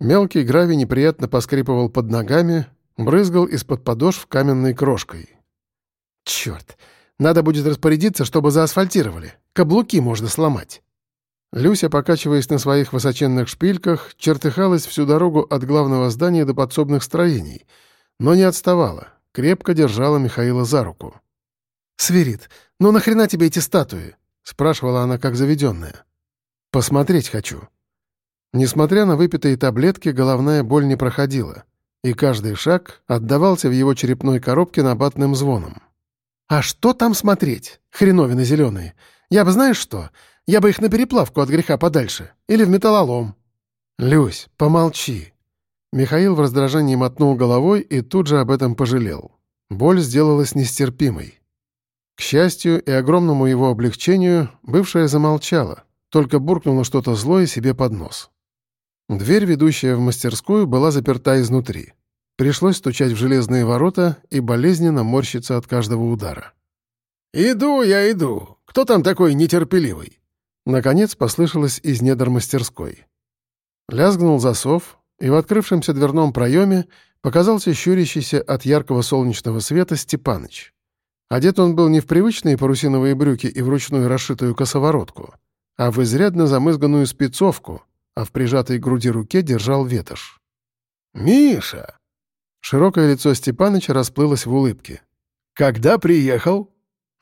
Мелкий гравий неприятно поскрипывал под ногами, брызгал из-под подошв каменной крошкой. «Черт! Надо будет распорядиться, чтобы заасфальтировали. Каблуки можно сломать». Люся, покачиваясь на своих высоченных шпильках, чертыхалась всю дорогу от главного здания до подсобных строений, но не отставала, крепко держала Михаила за руку. «Сверид, ну нахрена тебе эти статуи?» — спрашивала она как заведенная. «Посмотреть хочу». Несмотря на выпитые таблетки, головная боль не проходила, и каждый шаг отдавался в его черепной коробке набатным звоном. «А что там смотреть? Хреновины зеленые. Я бы знаешь что? Я бы их на переплавку от греха подальше. Или в металлолом». «Люсь, помолчи». Михаил в раздражении мотнул головой и тут же об этом пожалел. Боль сделалась нестерпимой. К счастью и огромному его облегчению, бывшая замолчала, только буркнула что-то злое себе под нос. Дверь, ведущая в мастерскую, была заперта изнутри. Пришлось стучать в железные ворота и болезненно морщиться от каждого удара. «Иду я, иду. Кто там такой нетерпеливый?» Наконец послышалось из недр мастерской. Лязгнул засов, и в открывшемся дверном проеме показался щурящийся от яркого солнечного света Степаныч. Одет он был не в привычные парусиновые брюки и вручную расшитую косоворотку, а в изрядно замызганную спецовку, а в прижатой к груди руке держал ветошь. «Миша!» Широкое лицо Степаныча расплылось в улыбке. «Когда приехал?»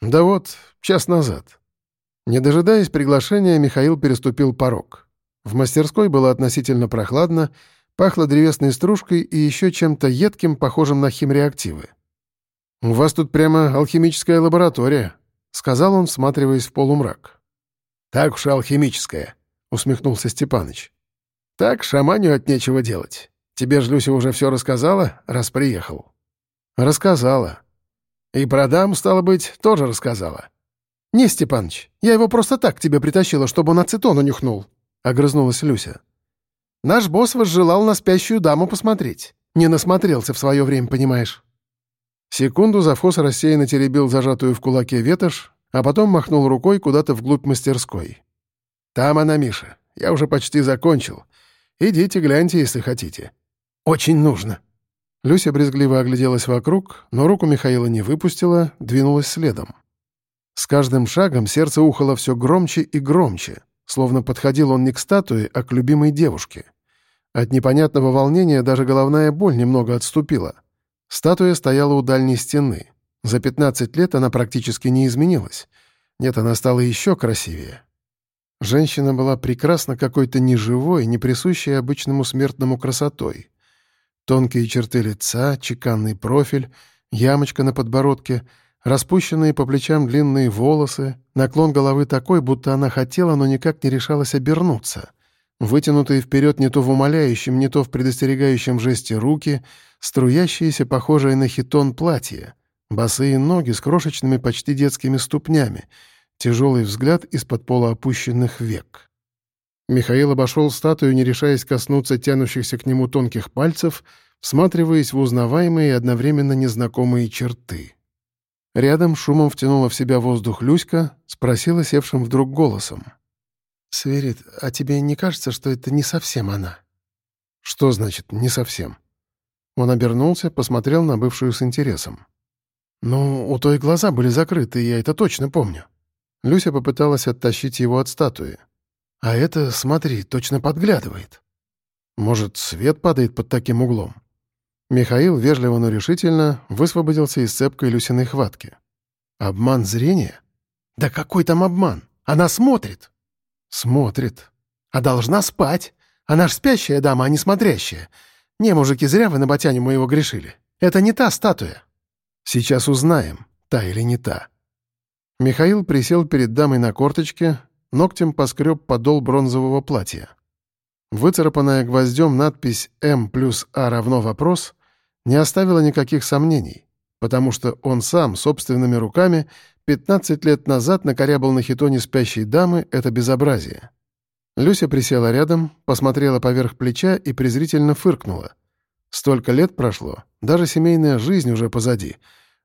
«Да вот, час назад». Не дожидаясь приглашения, Михаил переступил порог. В мастерской было относительно прохладно, пахло древесной стружкой и еще чем-то едким, похожим на химреактивы. «У вас тут прямо алхимическая лаборатория», — сказал он, всматриваясь в полумрак. «Так уж алхимическая», — усмехнулся Степаныч. «Так шаманю от нечего делать. Тебе ж Люся уже все рассказала, раз приехал?» «Рассказала. И про дам, стало быть, тоже рассказала». «Не, Степаныч, я его просто так к тебе притащила, чтобы он ацетон унюхнул», — огрызнулась Люся. «Наш босс возжелал на спящую даму посмотреть. Не насмотрелся в свое время, понимаешь». Секунду завхоз рассеянно теребил зажатую в кулаке ветошь, а потом махнул рукой куда-то вглубь мастерской. «Там она, Миша. Я уже почти закончил. Идите, гляньте, если хотите. «Очень нужно». Люся брезгливо огляделась вокруг, но руку Михаила не выпустила, двинулась следом. С каждым шагом сердце ухало все громче и громче, словно подходил он не к статуе, а к любимой девушке. От непонятного волнения даже головная боль немного отступила. Статуя стояла у дальней стены. За 15 лет она практически не изменилась. Нет, она стала еще красивее. Женщина была прекрасна какой-то неживой, не присущей обычному смертному красотой. Тонкие черты лица, чеканный профиль, ямочка на подбородке, распущенные по плечам длинные волосы, наклон головы такой, будто она хотела, но никак не решалась обернуться. Вытянутые вперед не то в умоляющем, не то в предостерегающем жесте руки, струящиеся, похожие на хитон платья, босые ноги с крошечными почти детскими ступнями, тяжелый взгляд из-под полуопущенных век. Михаил обошел статую, не решаясь коснуться тянущихся к нему тонких пальцев, всматриваясь в узнаваемые и одновременно незнакомые черты. Рядом шумом втянула в себя воздух Люська, спросила севшим вдруг голосом. «Сверид, а тебе не кажется, что это не совсем она?» «Что значит «не совсем»?» Он обернулся, посмотрел на бывшую с интересом. «Ну, у той глаза были закрыты, я это точно помню». Люся попыталась оттащить его от статуи. А это, смотри, точно подглядывает. Может, свет падает под таким углом? Михаил вежливо, но решительно высвободился из цепкой Люсиной хватки. Обман зрения? Да какой там обман? Она смотрит. Смотрит. А должна спать. Она ж спящая дама, а не смотрящая. Не, мужики, зря вы на батяню моего грешили. Это не та статуя. Сейчас узнаем, та или не та. Михаил присел перед дамой на корточке, ногтем поскреб подол бронзового платья. Выцарапанная гвоздем надпись «М плюс А равно вопрос» не оставила никаких сомнений, потому что он сам собственными руками 15 лет назад накорябал на хитоне спящей дамы это безобразие. Люся присела рядом, посмотрела поверх плеча и презрительно фыркнула. Столько лет прошло, даже семейная жизнь уже позади,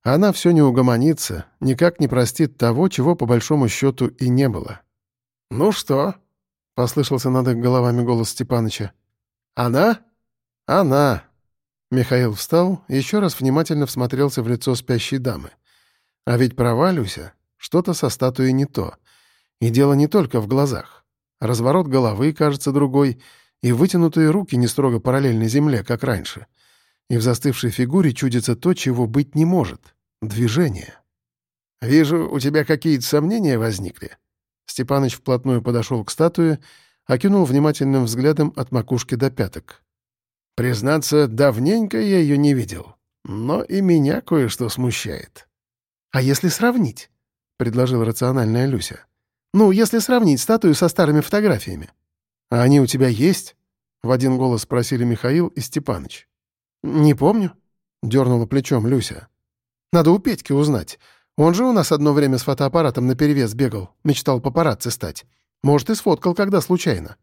она все не угомонится, никак не простит того, чего по большому счету и не было. «Ну что?» — послышался над их головами голос Степаныча. Она?» «Она». Михаил встал еще раз внимательно всмотрелся в лицо спящей дамы. А ведь права, что-то со статуей не то. И дело не только в глазах. Разворот головы кажется другой, и вытянутые руки не строго параллельны земле, как раньше. И в застывшей фигуре чудится то, чего быть не может — движение. «Вижу, у тебя какие-то сомнения возникли». Степаныч вплотную подошел к статуе, окинул внимательным взглядом от макушки до пяток. «Признаться, давненько я ее не видел, но и меня кое-что смущает». «А если сравнить?» — предложила рациональная Люся. «Ну, если сравнить статую со старыми фотографиями». «А они у тебя есть?» — в один голос спросили Михаил и Степаныч. «Не помню», — дернула плечом Люся. «Надо у Петьки узнать. Он же у нас одно время с фотоаппаратом наперевес бегал, мечтал папарацци стать. Может, и сфоткал, когда случайно».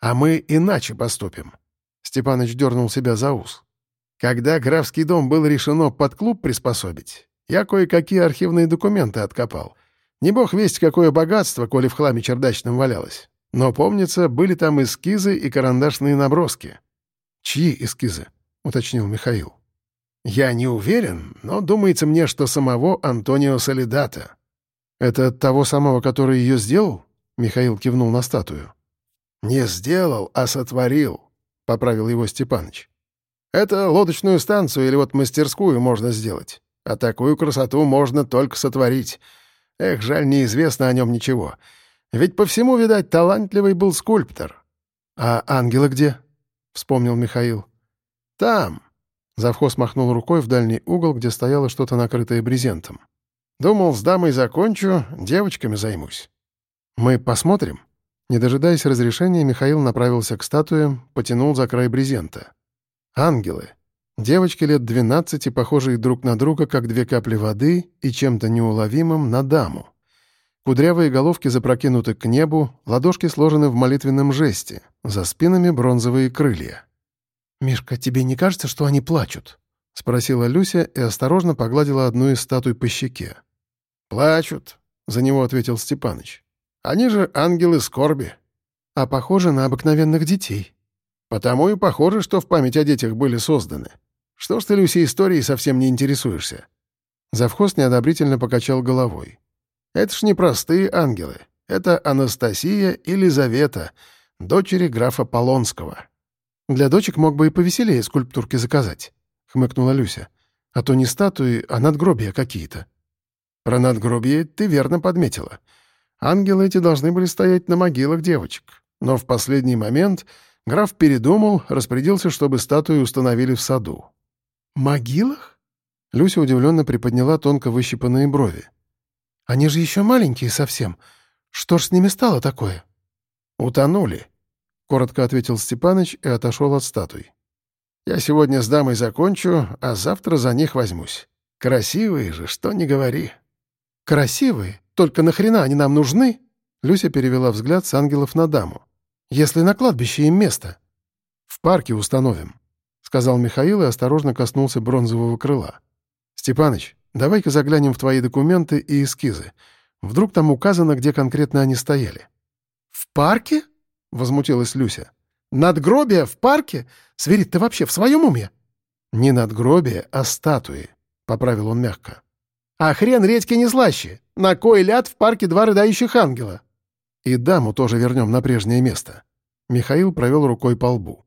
«А мы иначе поступим», — Степаныч дернул себя за ус. «Когда графский дом был решено под клуб приспособить, я кое-какие архивные документы откопал. Не бог весть, какое богатство, коли в хламе чердачном валялось. Но, помнится, были там эскизы и карандашные наброски». «Чьи эскизы?» — уточнил Михаил. «Я не уверен, но думается мне, что самого Антонио Солидата». «Это того самого, который ее сделал?» — Михаил кивнул на статую. «Не сделал, а сотворил», — поправил его Степаныч. «Это лодочную станцию или вот мастерскую можно сделать, а такую красоту можно только сотворить. Эх, жаль, неизвестно о нем ничего. Ведь по всему, видать, талантливый был скульптор». «А ангелы где?» — вспомнил Михаил. «Там», Завхоз махнул рукой в дальний угол, где стояло что-то накрытое брезентом. «Думал, с дамой закончу, девочками займусь». «Мы посмотрим?» Не дожидаясь разрешения, Михаил направился к статуе, потянул за край брезента. «Ангелы. Девочки лет двенадцати, похожие друг на друга, как две капли воды, и чем-то неуловимым на даму. Кудрявые головки запрокинуты к небу, ладошки сложены в молитвенном жесте, за спинами бронзовые крылья. «Мишка, тебе не кажется, что они плачут?» — спросила Люся и осторожно погладила одну из статуй по щеке. «Плачут», — за него ответил Степаныч. «Они же ангелы скорби». «А похожи на обыкновенных детей». «Потому и похоже, что в память о детях были созданы. Что ж ты, Люся, историей совсем не интересуешься?» Завхоз неодобрительно покачал головой. «Это ж не простые ангелы. Это Анастасия и Лизавета, дочери графа Полонского». «Для дочек мог бы и повеселее скульптурки заказать», — хмыкнула Люся. «А то не статуи, а надгробия какие-то». «Про надгробие ты верно подметила. Ангелы эти должны были стоять на могилах девочек. Но в последний момент граф передумал, распорядился, чтобы статуи установили в саду». «Могилах?» Люся удивленно приподняла тонко выщипанные брови. «Они же еще маленькие совсем. Что ж с ними стало такое?» «Утонули», — коротко ответил Степаныч и отошел от статуй. «Я сегодня с дамой закончу, а завтра за них возьмусь. Красивые же, что не говори». «Красивые? Только нахрена они нам нужны?» Люся перевела взгляд с ангелов на даму. «Если на кладбище им место». «В парке установим», — сказал Михаил и осторожно коснулся бронзового крыла. «Степаныч, давай-ка заглянем в твои документы и эскизы. Вдруг там указано, где конкретно они стояли». «В парке?» — возмутилась Люся. «Надгробие в парке? Сверид, ты вообще в своем уме?» «Не надгробие, а статуи», — поправил он мягко. «А хрен редьки не слаще! На кой ляд в парке два рыдающих ангела?» «И даму тоже вернем на прежнее место». Михаил провел рукой по лбу.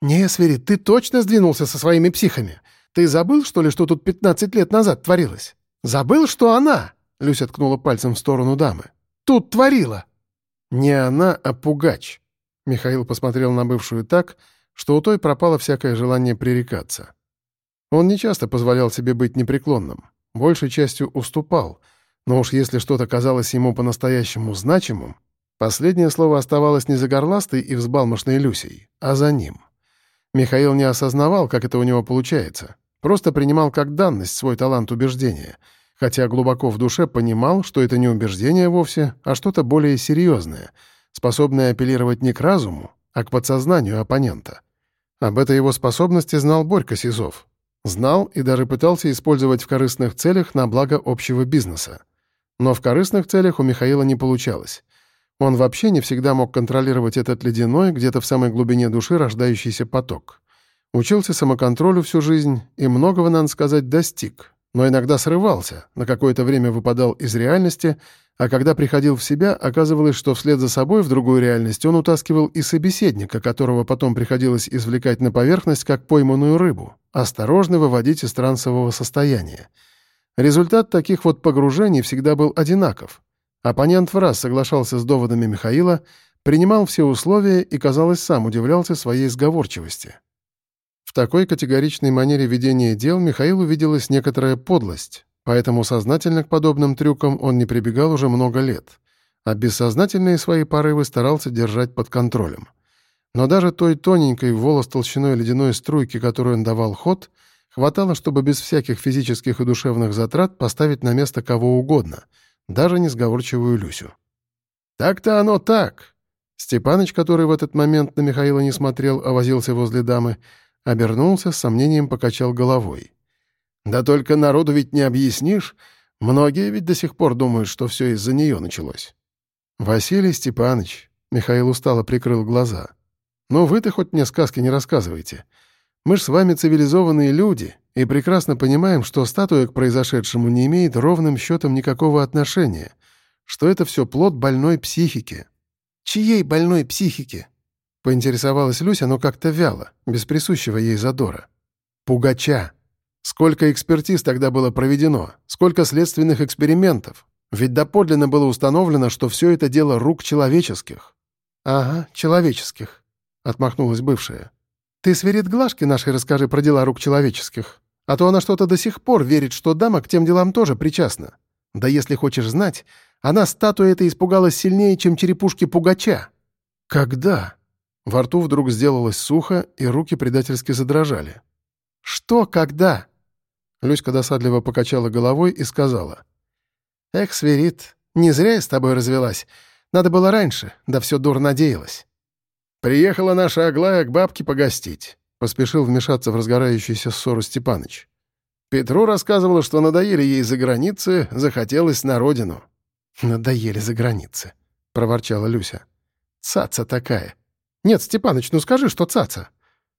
«Не, Сверид, ты точно сдвинулся со своими психами? Ты забыл, что ли, что тут 15 лет назад творилось? Забыл, что она?» — Люся ткнула пальцем в сторону дамы. «Тут творила!» «Не она, а пугач». Михаил посмотрел на бывшую так, что у той пропало всякое желание пререкаться. Он нечасто позволял себе быть непреклонным, большей частью уступал, но уж если что-то казалось ему по-настоящему значимым, последнее слово оставалось не за горластой и взбалмошной Люсей, а за ним. Михаил не осознавал, как это у него получается, просто принимал как данность свой талант убеждения — хотя глубоко в душе понимал, что это не убеждение вовсе, а что-то более серьезное, способное апеллировать не к разуму, а к подсознанию оппонента. Об этой его способности знал Борька Сизов. Знал и даже пытался использовать в корыстных целях на благо общего бизнеса. Но в корыстных целях у Михаила не получалось. Он вообще не всегда мог контролировать этот ледяной, где-то в самой глубине души рождающийся поток. Учился самоконтролю всю жизнь и многого, надо сказать, достиг, но иногда срывался, на какое-то время выпадал из реальности, а когда приходил в себя, оказывалось, что вслед за собой в другую реальность он утаскивал и собеседника, которого потом приходилось извлекать на поверхность, как пойманную рыбу, осторожно выводить из трансового состояния. Результат таких вот погружений всегда был одинаков. Оппонент в раз соглашался с доводами Михаила, принимал все условия и, казалось, сам удивлялся своей сговорчивости. В такой категоричной манере ведения дел Михаилу виделась некоторая подлость, поэтому сознательно к подобным трюкам он не прибегал уже много лет, а бессознательные свои порывы старался держать под контролем. Но даже той тоненькой волос толщиной ледяной струйки, которую он давал ход, хватало, чтобы без всяких физических и душевных затрат поставить на место кого угодно, даже несговорчивую Люсю. «Так-то оно так!» Степаныч, который в этот момент на Михаила не смотрел, а возился возле дамы, обернулся, с сомнением покачал головой. «Да только народу ведь не объяснишь. Многие ведь до сих пор думают, что все из-за нее началось». «Василий Степанович», — Михаил устало прикрыл глаза, «ну вы-то хоть мне сказки не рассказывайте. Мы ж с вами цивилизованные люди и прекрасно понимаем, что статуя к произошедшему не имеет ровным счетом никакого отношения, что это все плод больной психики». «Чьей больной психики?» Поинтересовалась Люся, но как-то вяло, без присущего ей задора. «Пугача! Сколько экспертиз тогда было проведено? Сколько следственных экспериментов? Ведь доподлинно было установлено, что все это дело рук человеческих». «Ага, человеческих», — отмахнулась бывшая. «Ты свирит Глашке нашей расскажи про дела рук человеческих, а то она что-то до сих пор верит, что дама к тем делам тоже причастна. Да если хочешь знать, она статуя этой испугалась сильнее, чем черепушки Пугача». «Когда?» Во рту вдруг сделалось сухо, и руки предательски задрожали. «Что, когда?» Люська досадливо покачала головой и сказала. «Эх, Сверид, не зря я с тобой развелась. Надо было раньше, да все дур надеялась». «Приехала наша Аглая к бабке погостить», — поспешил вмешаться в разгорающуюся ссору Степаныч. Петру рассказывала, что надоели ей за границы, захотелось на родину. «Надоели за границы», — проворчала Люся. «Цаца такая. «Нет, Степаныч, ну скажи, что цаца».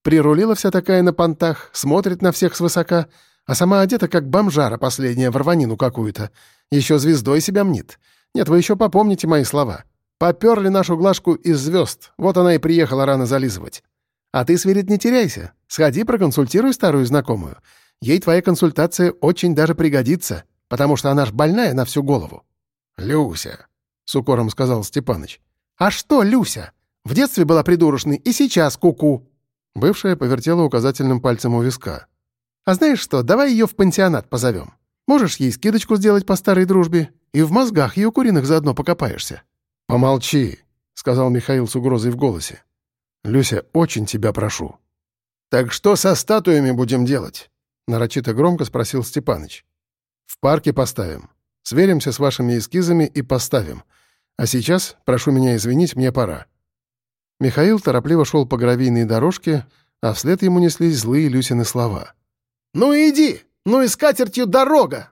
Прирулила вся такая на понтах, смотрит на всех свысока, а сама одета как бомжара последняя в рванину какую-то. Еще звездой себя мнит. Нет, вы еще попомните мои слова. Поперли нашу Глашку из звезд, вот она и приехала рано зализывать. А ты, Свирит, не теряйся. Сходи, проконсультируй старую знакомую. Ей твоя консультация очень даже пригодится, потому что она ж больная на всю голову». «Люся», — с укором сказал Степаныч. «А что, Люся? В детстве была придурочной, и сейчас куку. -ку. Бывшая повертела указательным пальцем у виска. «А знаешь что, давай ее в пансионат позовем. Можешь ей скидочку сделать по старой дружбе, и в мозгах ее куриных заодно покопаешься». «Помолчи», — сказал Михаил с угрозой в голосе. «Люся, очень тебя прошу». «Так что со статуями будем делать?» — нарочито громко спросил Степаныч. «В парке поставим. Сверимся с вашими эскизами и поставим. А сейчас, прошу меня извинить, мне пора. Михаил торопливо шел по гравийной дорожке, а вслед ему неслись злые Люсины слова. «Ну иди! Ну и с катертью дорога!»